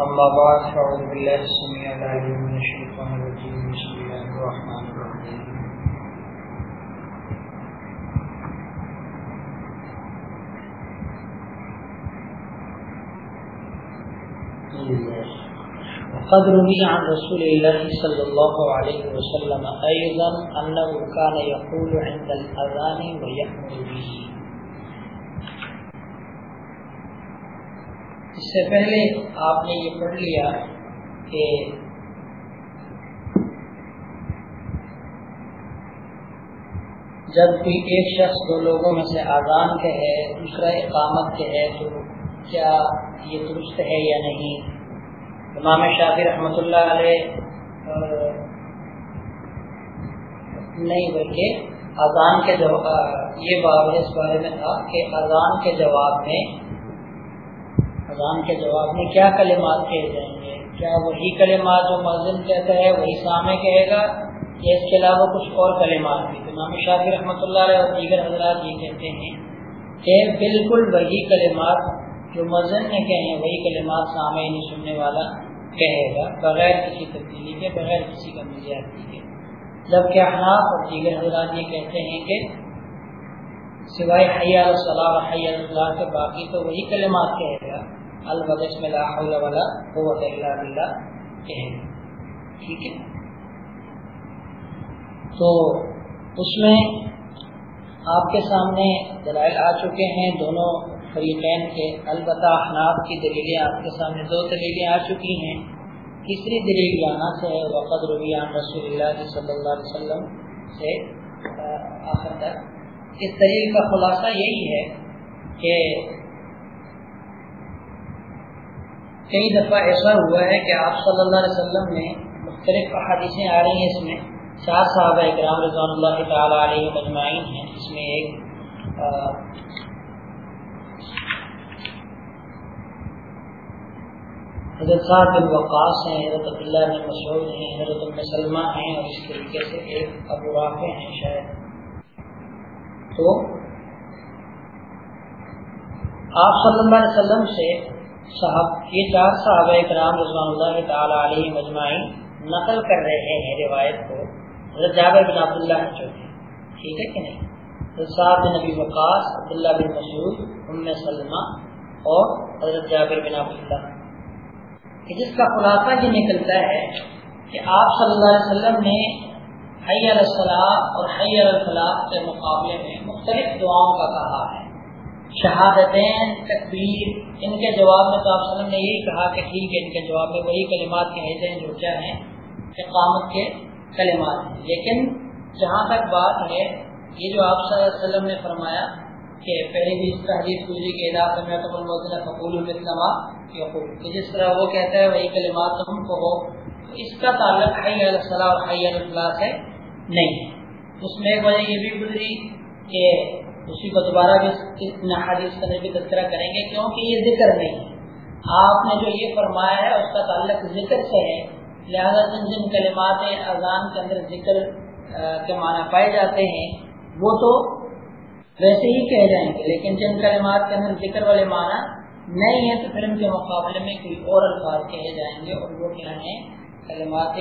أما بعد، فأعوذ بالله السميع العليم من الشيطان الرجيم. بسم الله الرحمن الرحيم. وقد روي عن رسول الله صلى الله عليه وسلم أيضا أنه كان يقول عند الأذان ويأمر به. اس سے پہلے آپ نے یہ پڑھ لیا کہ جب کوئی ایک شخص دو لوگوں میں سے آزان کہے، دوسرا اقامت کہے، تو کیا یہ درست ہے یا نہیں؟ امام شافی رحمۃ اللہ علیہ نہیں، بلکہ اذان کے جواب یہ باب اس بارے میں تھا کہ اذان کے جواب میں اذان کے جواب میں کیا کلمات کہے جائیں گے؟ کیا وہی کلمات جو مسجد کہتا ہے، وہی سامنے کہے گا؟ یا اس کے علاوہ کچھ اور کلمات بھی؟ امام شافی رحمۃ اللہ علیہ اور دیگر حضرات یہ کہتے ہیں کہ بالکل وہی کلمات جو مسجد نے کہے ہیں، وہی کلمات سامنے نہیں سننے والا کہے گا، بغیر کسی تبدیلی کے، بغیر کسی کا مزاجی کے۔ جبکہ احناف اور دیگر حضرات یہ کہتے ہیں کہ سوائے حیا صلاح حیا اللہ کے باقی تو وہی کلمات کہے گا۔ البتہ اس میں لا حول ولا قوت الا باللہ کہیں ٹھیک ہے؟ تو اس میں آپ کے سامنے دلائل آ چکے ہیں، دونوں فریقین کے۔ البتہ احناف کی دلیلیں آپ کے سامنے دو دلیلیں آ چکی ہیں۔ تیسری دلیل جانا سے وقت رویان رسول اللہ صلی اللہ علیہ وسلم سے آخر تک۔ اس دلیل کا خلاصہ یہی ہے کہ کئی دفعہ ایسا ہوا ہے کہ آپ صلی اللہ علیہ وسلم نے مختلف احادیثیں آ رہی ہیں اس میں چار صحابہ اکرام رضوان اللہ تعالیٰ علیہ مجمعین ہیں، اس میں ایک حضرت صاحب بن وقاص ہیں، حضرت عبداللہ بن مسعود ہیں، حضرت ام سلمہ ہیں اور اس طریقے سے ایک ابو رافع ہیں شاید۔ تو آپ صلی اللہ علیہ وسلم سے صاحب یہ چار صحابہ کرام رضوان اللہ تعالی علیہ مجمعین نقل کر رہے ہیں روایت کو۔ حضرت جابر بن عبداللہ جو ہے ٹھیک ہے کہ نہیں؟ حضرت صاحب بن نبی وقاص، عبداللہ بن مسعود، ام سلمہ اور حضرت جابر بن عبداللہ۔ کہ جس کا خلاصہ یہ نکلتا ہے کہ آپ صلی اللہ علیہ وسلم نے حی الصلاح اور حی الفلاح کے مقابلے میں مختلف دعاؤں کا کہا ہے۔ شہادتین تکبیر، ان کے جواب میں تو آپ وسلم نے یہی کہا کہ ٹھیک ہے، ان کے جواب میں وہی کلمات کہتے ہیں جو کیا ہیں، اقامت کے کلمات ہیں۔ لیکن جہاں تک بات ہے، یہ جو آپ صلی اللہ علیہ وسلم نے فرمایا کہ پہلے بھی اس کا حدیث گزری کے علاقے میں تو الموزن فقول الاسلام کہ جس طرح وہ کہتا ہے وہی کلمات تم کو ہو اس کا تعلق حی الصلاح اور حی علیہ الفلاح سے نہیں۔ اس میں ایک وجہ یہ بھی گزری کہ اسی کو دوبارہ بھی حدیث کرنے کی تذکرہ کریں گے، کیونکہ یہ ذکر نہیں۔ ہے آپ نے جو یہ فرمایا ہے، اس کا تعلق ذکر سے ہے۔ لہذا جن جن کلمات اذان کے اندر ذکر کے معنی پائے جاتے ہیں، وہ تو ویسے ہی کہہ جائیں گے، لیکن جن کلمات کے اندر ذکر والے معنی نہیں ہے تو پھر ان کے مقابلے میں کوئی اور الفاظ کہے جائیں گے اور وہ کیا ہیں کلمات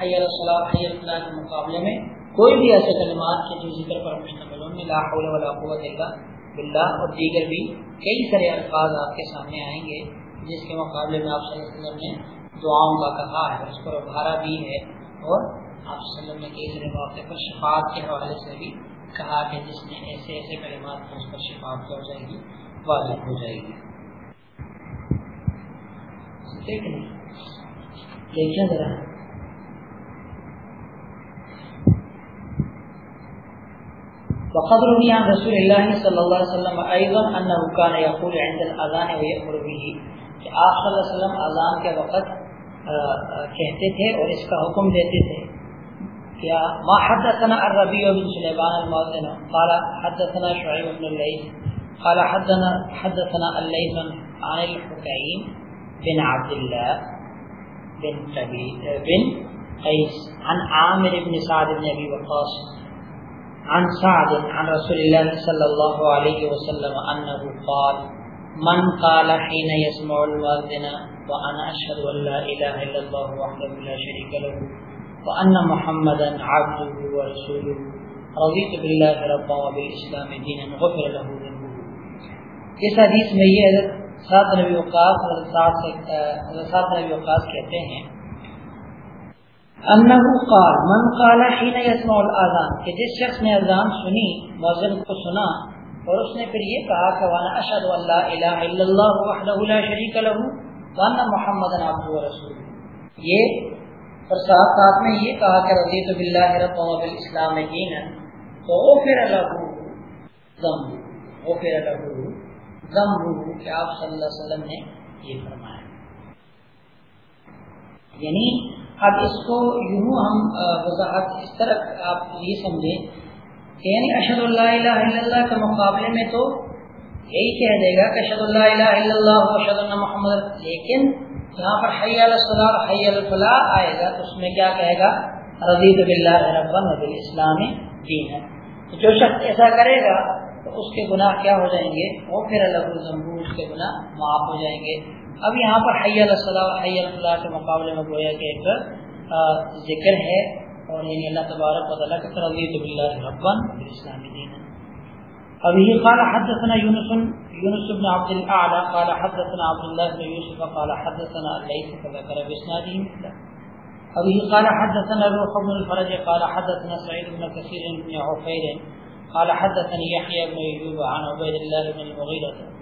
حی الصلاح حی الفلاح کے مقابلے میں۔ کوئی بھی ایسے کلمات کے جو ذکر پر مشتمل ہوں لا حول ولا قوت الا باللہ۔ اور دیگر بھی کئی سارے الفاظ آپ کے سامنے آئیں گے جس کے مقابلے میں آپ صلی اللہ علیہ وسلم نے دعاؤں کا کہا ہے، اس پر ابھارا بھی ہے۔ اور آپ صلی اللہ علیہ وسلم نے کئی سارے موقع پر شفاعت کے حوالے سے بھی کہا کہ جس نے ایسے ایسے کلمات اس پر شفاعت ہو جائے گی واضح ہو جائے گی۔ ٹھیک دیکھیں ذرا۔ وقد روي عن رسول الله صلى الله عليه وسلم ايضا انه كان يقول عند الاذان ويامر به. کہ آپ صلی اللہ علیہ وسلم اذان کے وقت کہتے تھے اور اس کا حکم دیتے تھے۔ کیا؟ ما حدثنا الربيع بن سليمان المؤذن. قال حدثنا شعيب بن الليث. قال حدثنا حدثنا الليث عن الحكيم بن عبد الله بن بن قيس عن عامر بن سعد بن ابي وقاص. عن سعد عن رسول الله صلى الله عليه وسلم أنه قال، من قال حين يسمع المؤذن وانا اشهد ان لا اله الا الله وحده لا شريك له وان محمدا عبده ورسوله، رضيت بالله ربا وبالاسلام دينا غفر له ذنبه. اس حدیث میں یہ حضرت سات نبی وقاص حضرت سات نبی وقاص کہتے ہیں انه قال، من قال حين يسمع الاذان، کہ جس شخص نے اذان سنی، مؤذن کو سنا، اور اس نے پھر یہ کہا کہ وانا اشهد ان لا اله الا الله وحده لا شريك له وانا محمد عبده ورسوله یہ اور ساتھ ساتھ میں یہ کہا کہ رضیت بالله رب و بالاسلام دینا، تو غفر له ذنب غفر له ذنب کہ آپ صلی اللہ علیہ وسلم نے یہ فرمایا۔ یعنی اب اس کو یوں ہم وضاحت اس طرح آپ یہ سمجھیں۔ کہ یعنی اشد اللہ الہ الا اللہ کے مقابلے میں تو یہی کہہ دے گا کہ اشد اللہ الہ الا اللہ اشد اللہ محمد۔ لیکن یہاں پر حی الصلاح حی الفلاح آئے گا، تو اس میں کیا کہے گا؟ رضیت باللہ ربا نبی اسلام دین ہے تو جو شخص ایسا کرے گا، تو اس کے گناہ کیا ہو جائیں گے؟ وہ پھر اللہ اس کے گناہ معاف ہو جائیں گے۔ اب یہاں پر حی الصلاح حی الفلاح کے مقابلے میں گویا کہ ایک ذکر ہے اور یعنی اللہ تبارک و تعالیٰ کی ترغیب باللہ ربن اسلامی دین۔ ابھی قال حدثنا يونس يونس بن عبد الاعلى قال حدثنا عبد الله بن يوسف قال حدثنا الليث فذكر باسناده ابھی قال حدثنا روح بن الفرج قال حدثنا سعيد بن كثير بن عفير قال حدثني يحيى بن ايوب عن عبيد الله بن المغيرة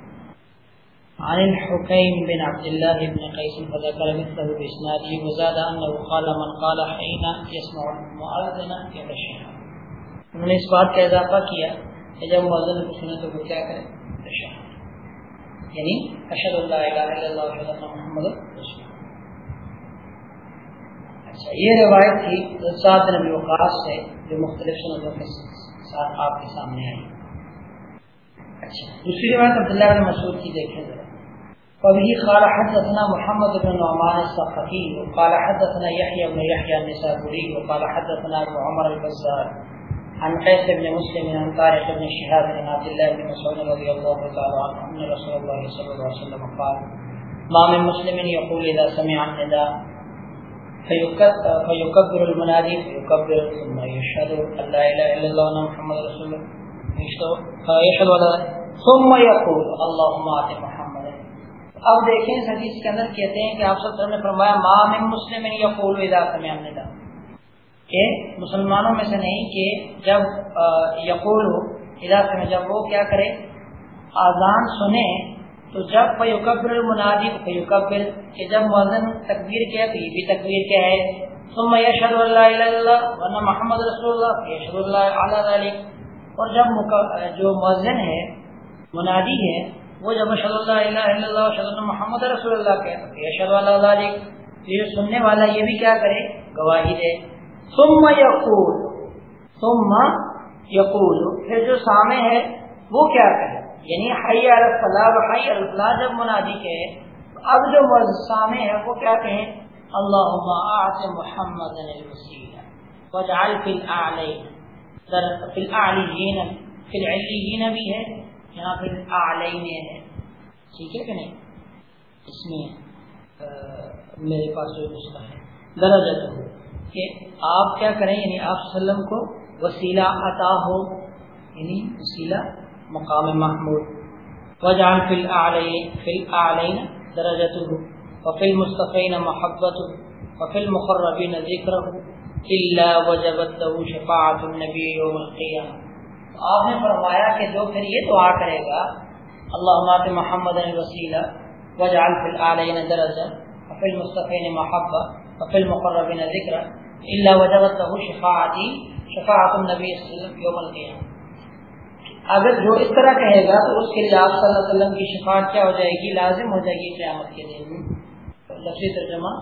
عن الحكيم بن عبد الله بن قيس فذكر مثله بإسناده وزاد أنه قال من قال حين يسمع المؤذن يتشهد انہوں نے اس بات کا اضافہ کیا کہ جب مؤذن کو سنے تو وہ کیا کرے تشہد یعنی اشهد اللہ الہ الا اللہ اشهد ان محمد رسول اچھا یہ روایت تھی سات نبی وقاص سے جو مختلف سنتوں کے ساتھ آپ کے سامنے آئی۔ اچھا۔ دوسری روایت عبداللہ بن مسعود کی دیکھیں۔ ذرا وبه قال حدثنا محمد بن نعمان الصفقي وقال حدثنا يحيى بن يحيى النسابوري وقال حدثنا ابو عمر البزار، عن قيس بن مسلم، عن طارق بن شهاب بن عبد الله بن مسعود رضي الله تعالى عنه ان رسول الله صلى الله عليه وسلم قال، ما من مسلم يقول اذا سمع النداء فيكبر المنادي فيكبر ثم يشهد ان لا اله الا الله محمد رسول الله يشهد ثم يقول، اللهم ات محمد۔ اب دیکھیں اس حدیث کے اندر کہتے ہیں کہ آپ سب نے فرمایا ماں میں مسلم یقول ادا سمع النداء کہ مسلمانوں میں سے نہیں، کہ جب یقول ہو ادا سمع، جب وہ کیا کرے؟ آزان سنے، تو جب فیقبر المنادی فیقبر کہ جب مؤذن تکبیر کیا تو یہ بھی تکبیر کیا ہے۔ ثم یشهد اللہ الہ الا اللہ ورنہ محمد رسول اللہ یشهد اللہ علی ذلک اور جب جو مؤذن ہے، منادی ہے، وہ جب اشد اللہ الہ اللہ اشد محمد رسول اللہ کہتے اشد اللہ جی، یہ سننے والا یہ بھی کیا کرے؟ گواہی دے۔ ثم یقول ثم یقول، پھر جو سامع ہے، وہ کیا کرے یعنی حی الفلاح حی الفلاح جب منادی کہے اب جو سامع ہے، وہ کیا کہیں اللہم آت محمد الوسیلہ وجعل فی الاعلین فی الاعلیین، فی العلیین بھی ہے، یہاں پھر آلئی ہے۔ ٹھیک ہے کہ نہیں؟ اس میں میرے پاس جو نسخہ ہے، درجہ ہو کہ آپ کیا کریں یعنی آپ وسلم کو وسیلہ عطا ہو یعنی وسیلہ مقام محمود۔ وجعل فی العلین فی العلین درجہ ہو وفی المصطفین محبت وفی المقربین ذکر الا وجبت له شفاعت النبی یوم القیامہ آپ نے فرمایا کہ جو پھر یہ دعا کرے گا اللہ محمد وسیلہ وجعل فی العالین درجہ، وفی المصطفین محبہ، وفی المقربین ذکر اللہ وجبت له شفاعتی شفاعت النبی صلی اللہ علیہ وسلم یوم القیامہ اگر جو اس طرح کہے گا، تو اس کے لیے آپ صلی اللہ علیہ وسلم کی شفاعت کیا ہو جائے گی؟ لازم ہو جائے گی قیامت کے دن۔ لفظی ترجمہ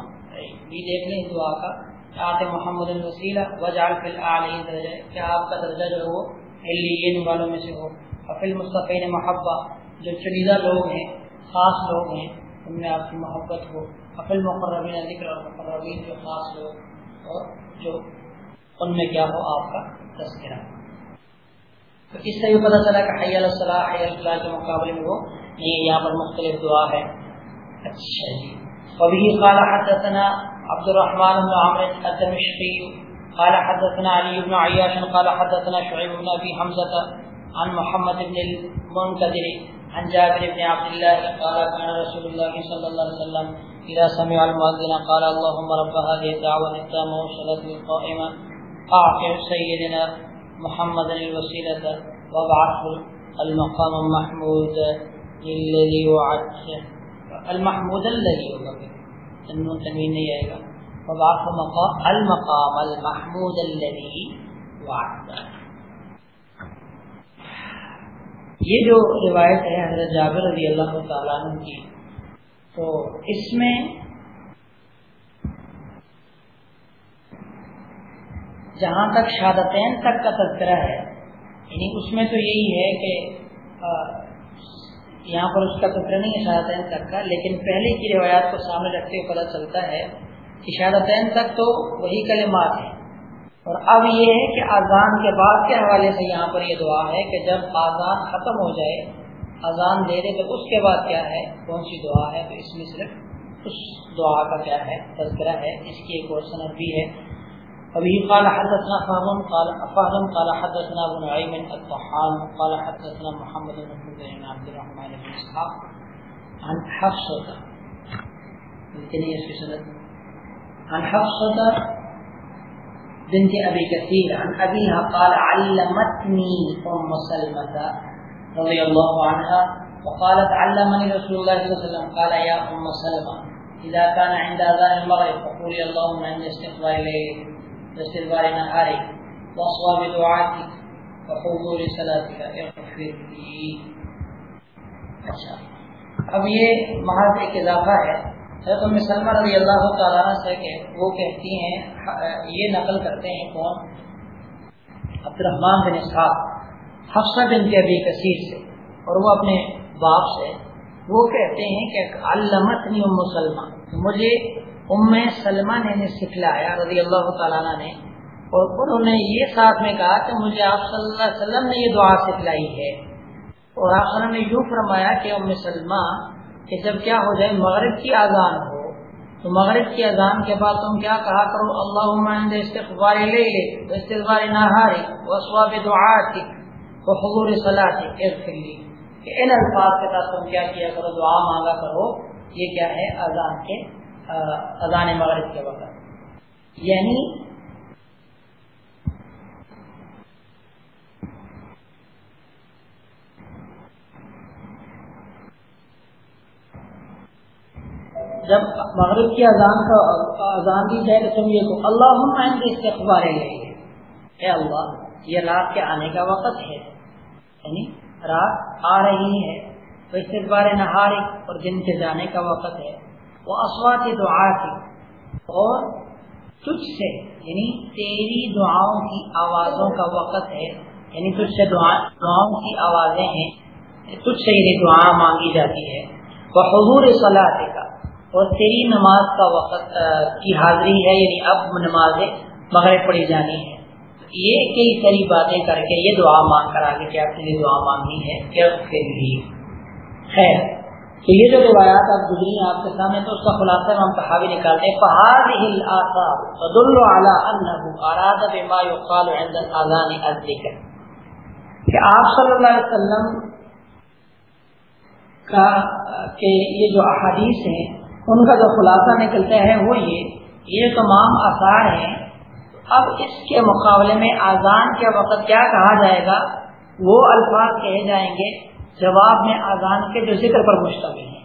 بھی دیکھ لیں دعا کا۔ آت محمد الوسیلہ، وجعل فی العالین درجہ کیا آپ کا درجہ جو ہے وہ علیین والوں میں سے ہو؟ افل مصطفین محبہ، جو چنیدہ لوگ ہیں، خاص لوگ ہیں، ان میں آپ کی محبت ہو۔ افل مقربین ذکر اور مقربین جو خاص لوگ اور جو ان میں کیا ہو؟ آپ کا تذکرہ۔ تو اس سے بھی پتہ چلا کہ حی الصلاح، حی الفلاح کے مقابلے میں وہ یہ یہاں پر مختلف دعا ہے۔ اچھا جی۔ وبه قال حدثنا عبد الرحمن بن عمرو الدمشقي قال حدثنا علي بن عياش، قال حدثنا شعيب بن ابي حمزه عن محمد بن المنكدر عن جابر بن عبد الله، قال كان رسول الله صلى الله عليه وسلم اذا سمع المؤذن قال اللهم رب هذه الدعوه التامه والصلاه القائمه اعطي سيدنا محمد الوسيله وابعثه المقام المحمود الذي وعدته. المحمود الذي ہوگا تنوین تنوین نہیں آئے گا۔ وبعث مقام المقام المحمود الذي وعدته یہ جو روایت ہے حضرت جابر رضی اللہ تعالیٰ عنہ کی، تو اس میں جہاں تک شہادتین تک کا تذکرہ ہے یعنی اس میں تو یہی ہے کہ یہاں پر اس کا تذکرہ نہیں ہے شہادتین تک کا، لیکن پہلے کی روایات کو سامنے رکھتے ہوئے پتہ چلتا ہے کہ شہادتین تک تو وہی کلمات ہیں۔ اور اب یہ ہے کہ اذان کے بعد کے حوالے سے یہاں پر یہ دعا ہے کہ جب آزان ختم ہو جائے، اذان دے دے تو اس کے بعد کیا ہے؟ کون سی دعا ہے؟ تو اس میں صرف اس دعا کا کیا ہے؟ تذکرہ ہے۔ اس کی ایک اور صنعت بھی ہے۔ ابھی قال حدثنا فهم قال فهم قال حدثنا ابو نعيم الطحان قال حدثنا محمد بن عبد الرحمن بن اسحاق عن حفصة. لكن في سنة. عن حفصة بنت ابي كثير، عن ابيها قال علمتني ام سلمة رضي الله عنها، وقالت علمني رسول الله صلى الله عليه وسلم، قال يا ام سلمة اذا كان عند اذان المغرب فقولي اللهم عند استقبال الليل باستدبار نهارك واصواب دعاتك وحضور صلاتك اغفر لي۔ اچھا۔ اب یہ محض ایک اضافہ ہے۔ حضرت ام سلمہ رضی اللہ تعالیٰ سے کہ وہ کہتی ہیں، یہ نقل کرتے ہیں کون؟ عبد الرحمان بن اسحاق، حفصہ بن کے ابھی کثیر سے، اور وہ اپنے باپ سے۔ وہ کہتے ہیں کہ علمت نہیں ام سلمہ، مجھے ام سلمہ نے انہیں سکھلایا رضی اللہ تعالیٰ نے اور انہوں نے یہ ساتھ میں کہا کہ مجھے آپ صلی اللہ علیہ وسلم نے یہ دعا سکھلائی ہے۔ اور آپ نے یوں فرمایا کہ ام سلمہ کہ جب کیا ہو جائے مغرب کی اذان ہو، تو مغرب کی اذان کے بعد تم کیا کہا کرو؟ اللہ استقبال لے لے استقبال نہاری وسواب دعاتی وہ حضور صلاح کہ ان الفاظ کے ساتھ تم کیا کیا کرو، دعا مانگا کرو، یہ کیا ہے؟ اذان کے اذان مغرب کے وقت۔ یعنی جب مغرب کی اذان کا، اذان دی جائے تو تم یہ کو اللہ اس کے اخبار اے اللہ، یہ رات کے آنے کا وقت ہے۔ یعنی رات آ رہی ہے، تو استقبال نہاری اور دن کے جانے کا وقت ہے۔ وہ اسوات دعا کی اور تجھ سے یعنی تیری دعاؤں کی آوازوں کا وقت ہے یعنی تجھ سے دعا، دعاؤں کی آوازیں ہیں یعنی تجھ سے یعنی دعا مانگی جاتی ہے۔ وہ حضور صلاح کا اور تیری نماز کا وقت کی حاضری ہے یعنی اب نماز مغرب پڑھی جانی ہے۔ یہ کئی ساری باتیں کر کے یہ دعا مانگ کر آگے کیا کے لیے دعا مانگنی ہے یا پھر بھی۔ خیر۔ تو یہ جو روایات آپ گزری ہیں آپ کے سامنے تو اس کا خلاصہ ہم تحاوی نکالتے ہیں. پہاڑ ہل آثار تدل علی انه اراد بما يقال عند الاذان الذکر کہ آپ صلی اللہ علیہ وسلم کا، کہ یہ جو احادیث ہیں، ان کا جو خلاصہ نکلتا ہے وہ یہ یہ تمام آثار ہیں، اب اس کے مقابلے میں اذان کے وقت کیا کہا جائے گا؟ وہ الفاظ کہے جائیں گے جواب میں اذان کے جو ذکر پر مشتمل ہے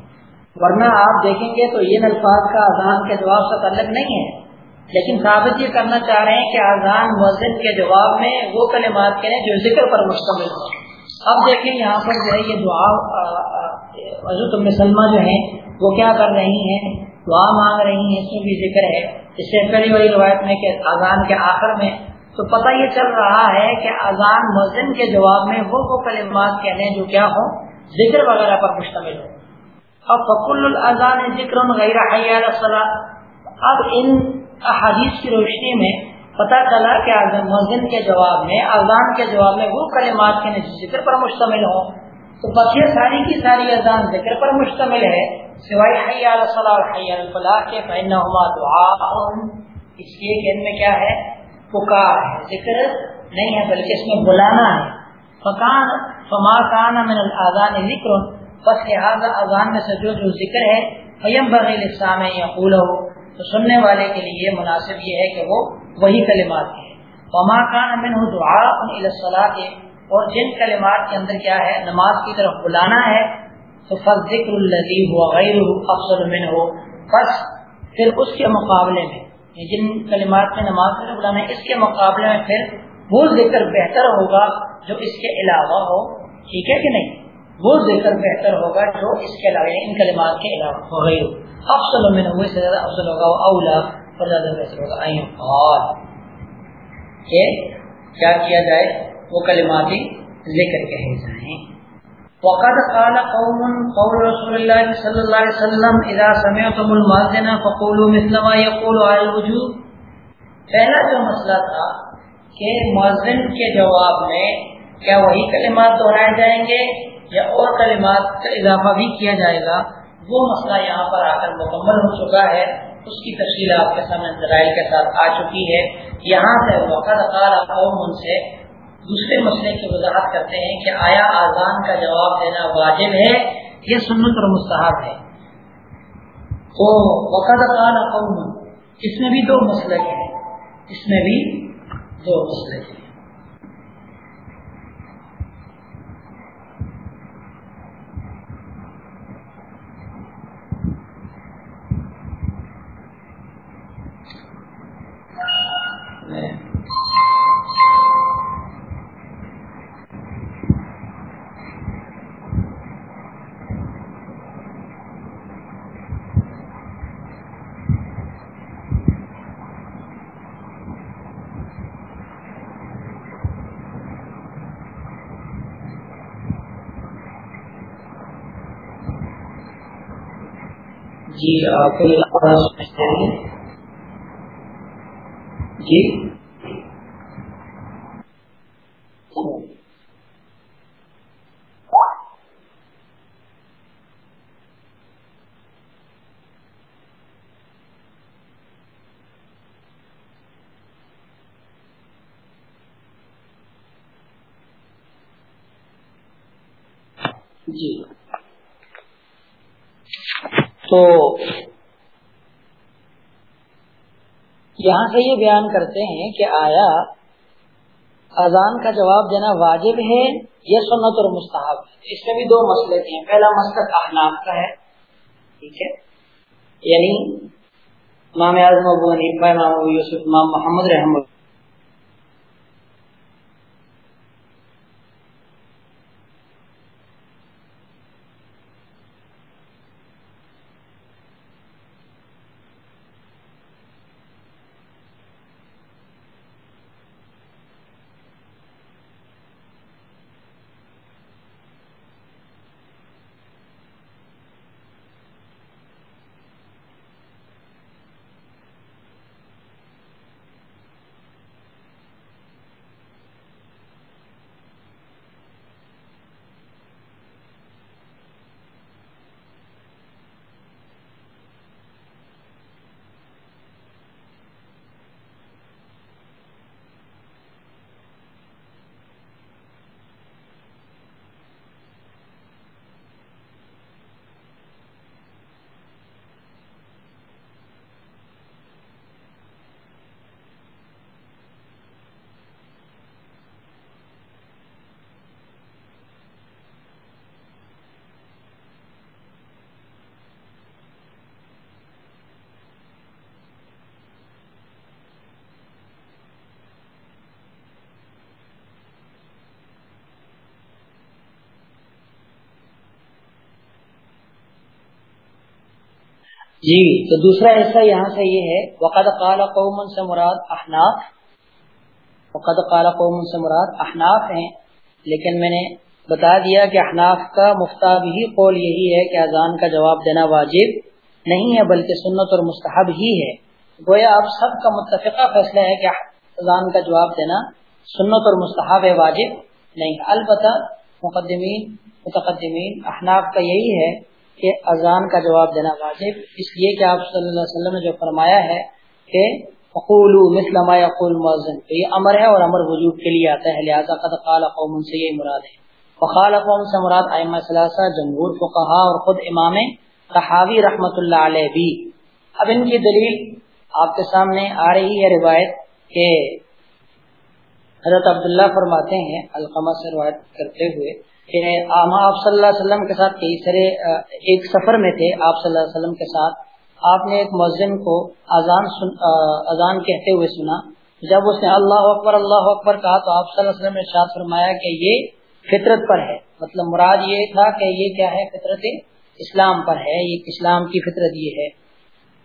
ورنہ آپ دیکھیں گے تو یہ الفاظ کا اذان کے جواب سے تعلق نہیں ہے۔ لیکن ثابت یہ کرنا چاہ رہے ہیں کہ اذان مسجد کے جواب میں وہ کلمات کے جو ذکر پر مشتمل ہو اب دیکھیں یہاں پر جو ہے یہ دعا حضرت مسلمہ جو ہیں، وہ کیا کر رہی ہیں؟ دعا مانگ رہی ہیں، اس میں بھی ذکر ہے۔ اس سے پہلی والی روایت میں کہ اذان کے آخر میں تو پتہ یہ چل رہا ہے کہ اذان مؤذن کے جواب میں وہ وہ کلمات کہنے جو کیا ہو ذکر وغیرہ پر مشتمل ہو اب فکل الاذان ذکر غیر اب ان احادیث کی روشنی میں پتہ چلا کہ مؤذن کے جواب میں، اذان کے جواب میں وہ کلمات کے ذکر پر مشتمل ہوں۔ تو بس یہ ساری کی ساری اذان ذکر پر مشتمل ہے۔ سوائے حیال صلاح حیال الفلاح کے فینہما دعا اس لیے کہ ان میں کیا ہے؟ پکار ہے، ذکر نہیں ہے، بلکہ اس میں بلانا ہے۔ فکان فما کان من الاذان ذکر بس لہذا اذان میں سے جو جو ذکر ہے فیم بغیر اسلام یقول ہو تو سننے والے کے لیے مناسب یہ ہے کہ وہ وہی کلمات ہے فما کان من دعا الصلاح کے اور جن کلمات کے اندر کیا ہے، نماز کی طرف بلانا ہے، تو فض ذکر الزی ہو غیر افسر من ہو بس پھر اس کے مقابلے میں جن کلمات میں نماز کی بلانا ہے اس کے مقابلے میں پھر وہ ذکر بہتر ہوگا جو اس کے علاوہ ہو، ٹھیک ہے کہ نہیں؟ وہ ذکر بہتر ہوگا جو اس کے علاوہ یعنی ان کلمات کے علاوہ ہو غیر افسل من ہو سے زیادہ افضل ہوگا، وہ اولا، اور زیادہ بہتر ہوگا اور کہ کیا کیا جائے؟ وہ کلماتی ذکر کہے جائیں۔ وقد قال قوم قول رسول الله صلى الله عليه وسلم اذا سمعتم المؤذن فقولوا مثل ما يقول على الوجوب پہلا جو مسئلہ تھا کہ مؤذن کے جواب میں کیا وہی کلمات دہرائے جائیں گے یا اور کلمات کا اضافہ بھی کیا جائے گا؟ وہ مسئلہ یہاں پر آ کر مکمل ہو چکا ہے۔ اس کی تفصیل آپ کے سامنے ذرائع کے ساتھ آ چکی ہے۔ یہاں سے وقت قال قوم ان سے دوسرے مسئلے کی وضاحت کرتے ہیں کہ آیا آزان کا جواب دینا واجب ہے یہ سنت اور مستحب ہے؟ تو وقت قوم، اس میں بھی دو مسئلے ہیں، اس میں بھی دو مسئلے ہیں۔ جی آپ سمجھتے ہیں جی؟ یہاں سے یہ بیان کرتے ہیں کہ آیا اذان کا جواب دینا واجب ہے یا سنت اور مستحب ہے؟ اس میں بھی دو مسئلے ہیں پہلا مسئلہ احناف کا ہے، ٹھیک ہے؟ یعنی امام اعظم ابو حنیفہ، امام ابو یوسف، امام محمد رحمۃ جی تو دوسرا حصہ یہاں سے یہ ہے، وقد قال قوم سے مراد احناف، وقد قال قوم سے مراد احناف ہیں، لیکن میں نے بتا دیا کہ احناف کا مفتاب ہی قول یہی ہے کہ اذان کا جواب دینا واجب نہیں ہے، بلکہ سنت اور مستحب ہی ہے۔ گویا آپ سب کا متفقہ فیصلہ ہے کہ اذان کا جواب دینا سنت اور مستحب ہے واجب نہیں، البتہ مقدمین، متقدمین، احناف کا یہی ہے کہ اذان کا جواب دینا واجب۔ اس لیے کہ آپ صلی اللہ علیہ وسلم نے جو فرمایا ہے کہ مثل ما يقول مؤذن تو یہ امر ہے اور امر وجوب کے لیے آتا ہے۔ لہذا قد قال قوم سے یہ مراد ہے۔ وقال قوم سے مراد ائمہ ثلاثہ، جمہور فقہا اور خود امام تحاوی رحمۃ اللہ علیہ بھی۔ اب ان کی دلیل آپ کے سامنے آ رہی ہے روایت کہ حضرت عبداللہ فرماتے ہیں، القمہ سے روایت کرتے ہوئے کہ آپ صلی اللہ علیہ وسلم کے ساتھ کئی سارے ایک سفر میں تھے آپ صلی اللہ علیہ وسلم کے ساتھ۔ آپ نے ایک مؤذن کو اذان اذان کہتے ہوئے سنا۔ جب اس نے اللہ اکبر اللہ اکبر کہا تو آپ صلی اللہ علیہ وسلم نے شاد فرمایا کہ یہ فطرت پر ہے۔ مطلب مراد یہ تھا کہ یہ کیا ہے؟ فطرت اسلام پر ہے۔ یہ اسلام کی فطرت یہ ہے۔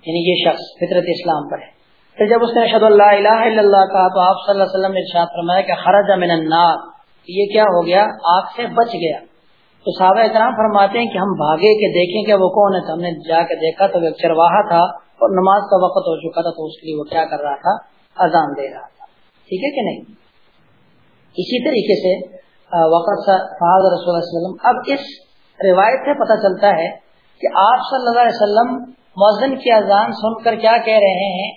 یعنی یہ شخص فطرت اسلام پر ہے۔ پھر جب اس نے شد اللہ الہ الا اللہ کہا تو آپ صلی اللہ علیہ وسلم نے شاد فرمایا کہ خرج من النار. یہ کیا ہو گیا؟ آگ سے بچ گیا. تو صحابہ اکرام فرماتے ہیں کہ ہم بھاگے کہ دیکھیں کہ وہ کون ہے؟ تو ہم نے جا کے دیکھا تو وہ چرواہا تھا اور نماز کا وقت ہو چکا تھا تو اس کے لیے وہ کیا کر رہا تھا؟ اذان دے رہا تھا. ٹھیک ہے کہ نہیں؟ اسی طریقے سے وقت فہد رسول اللہ علیہ وسلم، اب اس روایت سے پتہ چلتا ہے کہ آپ صلی اللہ علیہ وسلم مؤذن کی اذان سن کر کیا کہہ رہے ہیں؟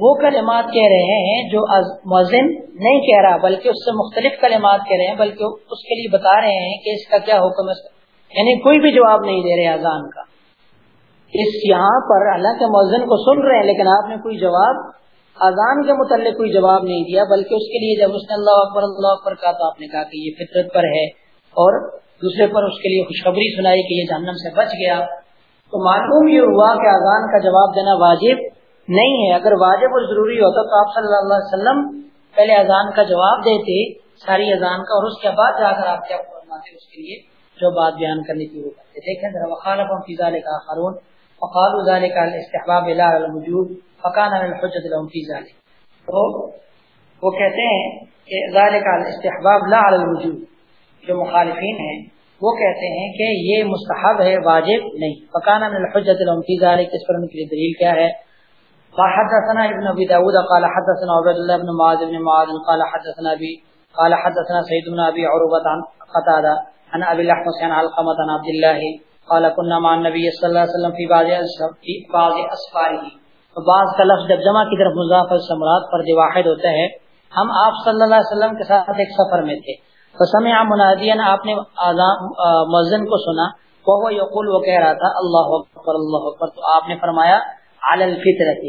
وہ کلمات کہہ رہے ہیں جو مؤذن نہیں کہہ رہا، بلکہ اس سے مختلف کلمات کہہ رہے ہیں، بلکہ اس کے لیے بتا رہے ہیں کہ اس کا کیا حکم ہے۔ یعنی کوئی بھی جواب نہیں دے رہے اذان کا۔ اس یہاں پر حالانکہ مؤذن کو سن رہے ہیں، لیکن آپ نے کوئی جواب، اذان کے متعلق کوئی جواب نہیں دیا، بلکہ اس کے لیے جب اس نے اللہ اکبر اللہ اکبر کہا تو آپ نے کہا کہ یہ فطرت پر ہے۔ اور دوسرے پر اس کے لیے خوشخبری سنائی کہ یہ جہنم سے بچ گیا۔ تو معلوم یہ ہوا کہ اذان کا جواب دینا واجب نہیں ہے۔ اگر واجب اور ضروری ہوتا تو آپ صلی اللہ علیہ وسلم پہلے اذان کا جواب دیتے، ساری اذان کا اور اس کے بعد جا کر آپ کیا فرماتے اس کے لیے؟ جو بات بیان کرنے کی وہ کرتے۔ دیکھیں ذرا وخالف فضا کا خارون وقال ذلك الاستحباب لا الوجوب، فكان من الحجه لهم في ذلك۔ تو وہ کہتے ہیں کہ ذلك الاستحباب لا الوجوب۔ جو مخالفین ہیں، وہ کہتے ہیں کہ یہ مستحب ہے، واجب نہیں۔ فكان من الحجه لهم في ذلك، اس پر ان کی دلیل کیا ہے؟ قال حدثنا ابن ابي داود، قال حدثنا عبد الله بن معاذ بن معاذ، قال حدثنا ابي قال حدثنا سيد بن ابي عروبه عن قتاده عن ابي الاحمس عن علقمه عن عبد الله، قال كنا مع النبي صلى الله عليه وسلم في بعض في بعض اسفاره بعض کا لفظ جب جمع کی طرف مضاف سے مراد فرد واحد ہوتا ہے۔ ہم آپ صلی اللہ علیہ وسلم کے ساتھ ایک سفر میں تھے۔ تو سمع منادیا، آپ نے مؤذن کو سنا۔ وہ یقول، وہ کہہ رہا تھا، اللہ اکبر اللہ اکبر۔ تو آپ نے فرمایا الفطرت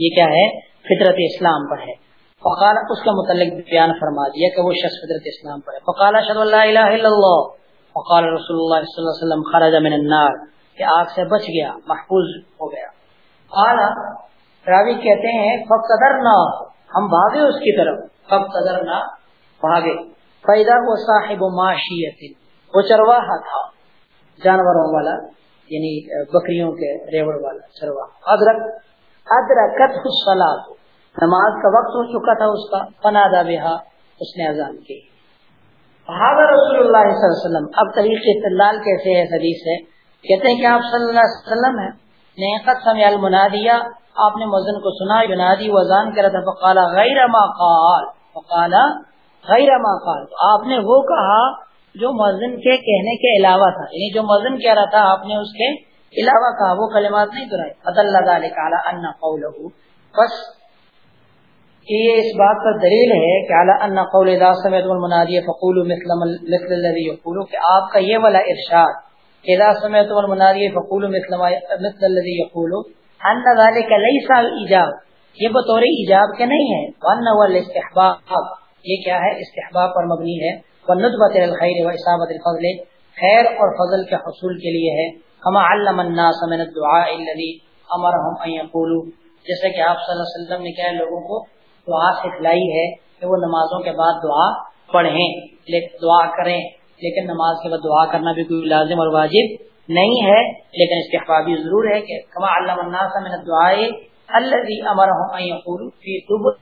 یہ کیا ہے؟ فطرت اسلام پر ہے۔ فقال، اس کا متعلق بیان فرما دیا کہ وہ شخص فطرت اسلام پر ہے۔ فقال اشهد ان لا الہ الا اللہ۔ فقال رسول اللہ صلی اللہ علیہ وسلم، خرج من النار، کہ آگ سے بچ گیا، محفوظ ہو گیا۔ قال، راوی کہتے ہیں فقدرنا ہم بھاگے اس کی طرف۔ فقدرنا بھاگے۔ پیدا وہ صاحب معاشیت وہ چرواہا تھا، جانوروں والا۔ یعنی بکریوں کے ریوڑ والا چروا ادرک ادرکت سلاد نماز کا وقت ہو چکا تھا اس کا فنادا بہا، اس نے اذان کی۔ بہادر رسول اللہ صلی اللہ علیہ وسلم۔ اب طریق استدلال کیسے ہے؟ حدیث ہے کہتے ہیں کہ آپ صلی اللہ علیہ وسلم ہے نیقت سمع المنادیہ۔ آپ نے مؤذن کو سنا ینادی وزان کر رہا تھا۔ فقالا غیر ما قال۔ فقالا غیر ما قال۔ آپ نے وہ کہا جو مؤذن کے کہنے کے علاوہ تھا یعنی جو مؤذن کہہ رہا تھا، آپ نے اس کے علاوہ کہا، وہ کلمات نہیں دہرائے۔ عدل ذالک ان قوله۔ بس یہ اس بات پر دلیل ہے کہ اعلی ان قول اذا سمعتم المنادی فقولوا مثل مثل الذي يقول کہ آپ کا یہ والا ارشاد اذا سمعتم المنادی فقولوا مثل مثل الذي يقول ان ذلك ليس الاجاب یہ بطور ایجاب کے نہیں ہے۔ وان هو الاستحباب یہ کیا ہے؟ استحباب پر مبنی ہے۔ والندبۃ الخير واصابه الفضل خیر اور فضل کے حصول کے لیے ہے. کما علم الناس من الدعاء الذي امرهم ان يقولوا. جیسے کہ آپ صلی اللہ علیہ وسلم نے کہا لوگوں کو، دعا سکھلائی ہے کہ وہ نمازوں کے بعد دعا پڑھیں دعا کریں. لیکن نماز کے بعد دعا کرنا بھی کوئی لازم اور واجب نہیں ہے. لیکن اس کے خوابی ضرور ہے کہ کما علم الناس من الدعاء الذي امرهم ان يقولوا. في دبر